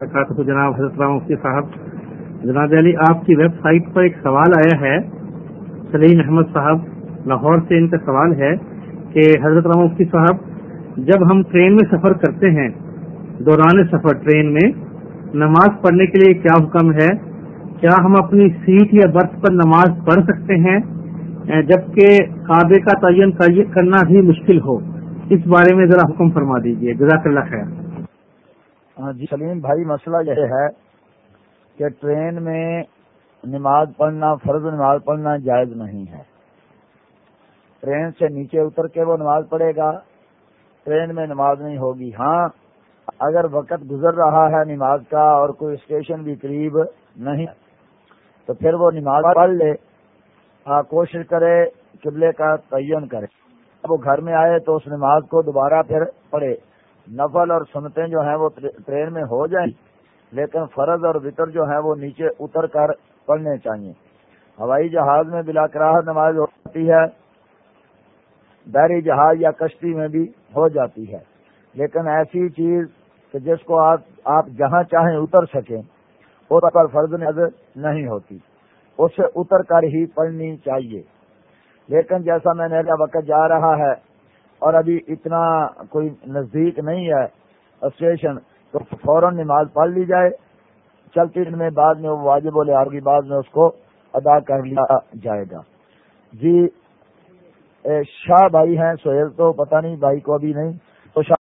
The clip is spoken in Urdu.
اچھا، وبرکاتہ جناب حضرت رام مفتی صاحب، جناب علی، آپ کی ویب سائٹ پر ایک سوال آیا ہے۔ سلیم احمد صاحب، لاہور سے ان کا سوال ہے کہ حضرت رام مفتی صاحب، جب ہم ٹرین میں سفر کرتے ہیں، دوران سفر ٹرین میں، نماز پڑھنے کے لیے کیا حکم ہے؟ کیا ہم اپنی سیٹ یا برتھ پر نماز پڑھ سکتے ہیں؟ جبکہ کعبے کا تعین کرنا بھی مشکل ہو، اس بارے میں ذرا حکم فرما دیجیے جزاک اللہ خیر۔ ہاں جی سلیم بھائی، مسئلہ یہ ہے کہ ٹرین میں نماز پڑھنا، فرض نماز پڑھنا جائز نہیں ہے۔ ٹرین سے نیچے اتر کے وہ نماز پڑھے گا، ٹرین میں نماز نہیں ہوگی۔ ہاں اگر وقت گزر رہا ہے نماز کا اور کوئی اسٹیشن بھی قریب نہیں تو پھر وہ نماز پڑھ لے۔ کوشش کرے، قبلے کا تعین کرے۔ وہ گھر میں آئے تو اس نماز کو دوبارہ پھر پڑھے۔ نفل اور سنتیں جو ہیں وہ ٹرین میں ہو جائیں، لیکن فرض اور وطر جو ہیں وہ نیچے اتر کر پڑھنے چاہیے۔ ہوائی جہاز میں بلا کراہ نماز ہوتی ہے، بحری جہاز یا کشتی میں بھی ہو جاتی ہے۔ لیکن ایسی چیز کہ جس کو آپ آپ جہاں چاہیں اتر سکیں، اس پر فرض نظر نہیں ہوتی۔ اس سے اتر کر ہی پڑھنی چاہیے۔ لیکن جیسا میں نے وقت جا رہا ہے اور ابھی اتنا کوئی نزدیک نہیں ہے اسٹیشن، تو فوراً نماز پڑھ لی جائے۔ چلتی دن میں بعد میں وہ واجب بولے کی بعد میں اس کو ادا کر لیا جائے گا۔ جی شاہ بھائی ہیں سہیل تو پتہ نہیں، بھائی کو ابھی نہیں، تو شاہ